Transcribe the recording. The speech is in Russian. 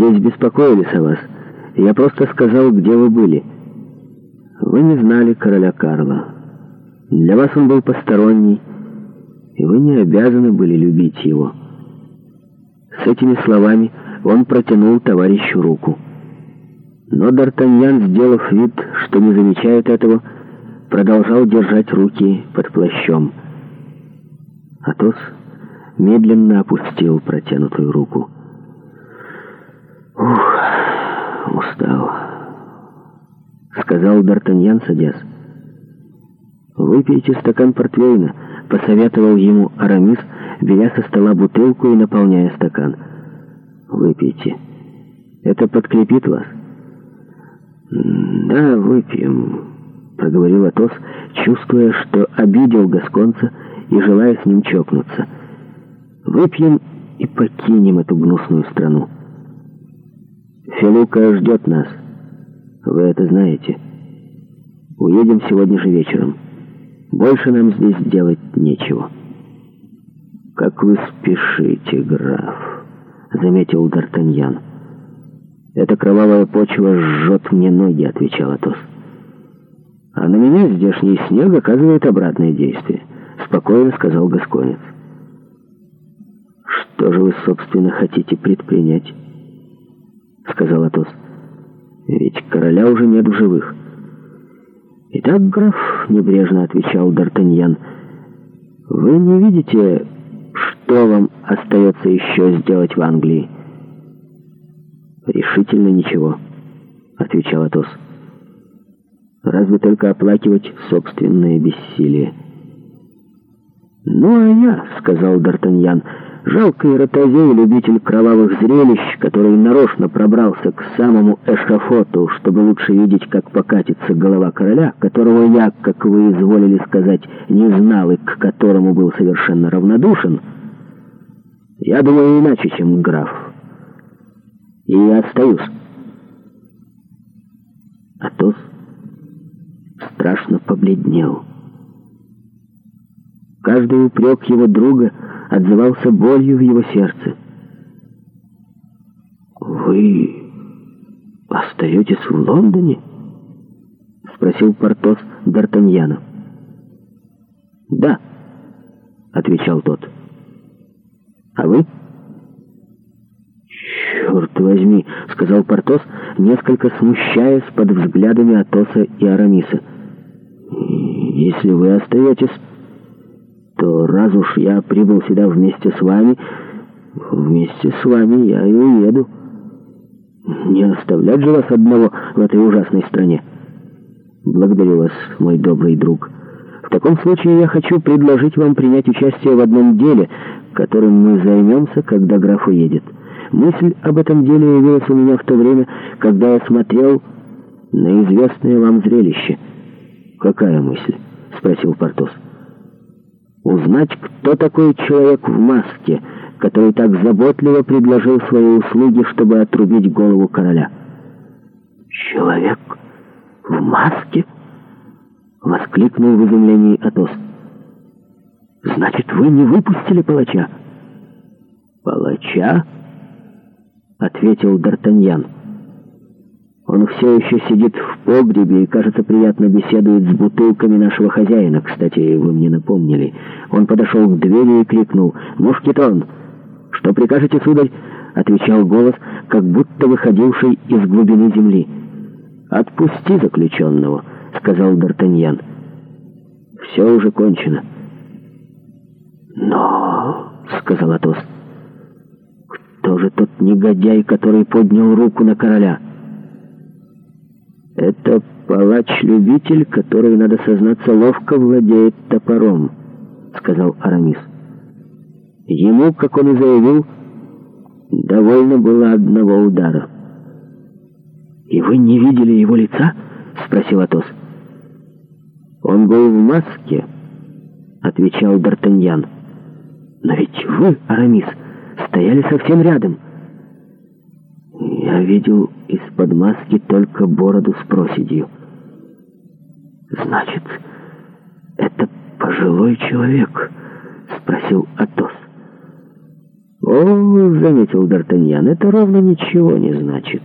Здесь беспокоились о вас. Я просто сказал, где вы были. Вы не знали короля Карла. Для вас он был посторонний, и вы не обязаны были любить его. С этими словами он протянул товарищу руку. Но Д'Артаньян, сделав вид, что не замечает этого, продолжал держать руки под плащом. Атос медленно опустил протянутую руку устал», — сказал Д'Артаньян, садясь. «Выпейте стакан портвейна», — посоветовал ему Арамис, беря со стола бутылку и наполняя стакан. «Выпейте. Это подкрепит вас?» «Да, выпьем», — проговорил Атос, чувствуя, что обидел Гасконца и желая с ним чокнуться. «Выпьем и покинем эту гнусную страну». Филука ждет нас. Вы это знаете. Уедем сегодня же вечером. Больше нам здесь делать нечего. Как вы спешите, граф, заметил Д'Артаньян. Эта кровавая почва жжет мне ноги, отвечал Атос. А на меня здешний снег оказывает обратное действие, спокойно сказал Гасконец. Что же вы, собственно, хотите предпринять? — сказал Атос. «Ведь короля уже нет в живых». «Итак, граф», — небрежно отвечал Д'Артаньян, — «вы не видите, что вам остается еще сделать в Англии?» «Решительно ничего», — отвечал Атос. «Разве только оплакивать собственное бессилие». «Ну, а я», — сказал Д'Артаньян, — Жалкий ротозей, любитель кровавых зрелищ, который нарочно пробрался к самому эшафоту, чтобы лучше видеть, как покатится голова короля, которого я, как вы изволили сказать, не знал и к которому был совершенно равнодушен, я думаю иначе, чем граф. И я остаюсь. Атос страшно побледнел. Каждый упрек его друга — отзывался болью в его сердце. «Вы остаетесь в Лондоне?» — спросил Портос Д'Артаньяна. «Да», — отвечал тот. «А вы?» «Черт возьми!» — сказал Портос, несколько смущаясь под взглядами Атоса и Арамиса. «Если вы остаетесь...» что раз уж я прибыл сюда вместе с вами, вместе с вами я и уеду. Не оставлять же вас одного в этой ужасной стране. Благодарю вас, мой добрый друг. В таком случае я хочу предложить вам принять участие в одном деле, которым мы займемся, когда граф уедет. Мысль об этом деле явилась у меня в то время, когда я смотрел на известное вам зрелище. «Какая мысль?» — спросил Портос узнать, кто такой человек в маске, который так заботливо предложил свои услуги, чтобы отрубить голову короля. «Человек в маске?» — воскликнул в изумлении Атос. «Значит, вы не выпустили палача?» «Палача?» — ответил Д'Артаньян. Он все еще сидит в погребе и, кажется, приятно беседует с бутылками нашего хозяина. Кстати, вы мне напомнили. Он подошел к двери и крикнул «Мушкетон!» «Что прикажете, сударь?» — отвечал голос, как будто выходивший из глубины земли. «Отпусти заключенного», — сказал Д'Артаньян. «Все уже кончено». «Но...» — сказал Атос. «Кто же тот негодяй, который поднял руку на короля?» Это палач-любитель, который, надо сознаться, ловко владеет топором, сказал Арамис. Ему, как он и заявил, довольно было одного удара. «И вы не видели его лица?» — спросил Атос. «Он был в маске», — отвечал Д'Артаньян. «Но ведь вы, Арамис, стояли совсем рядом». Я видел из-под маски только бороду с проседью. «Значит, это пожилой человек?» — спросил Атос. «О, — заметил Д'Артаньян, — это ровно ничего не значит».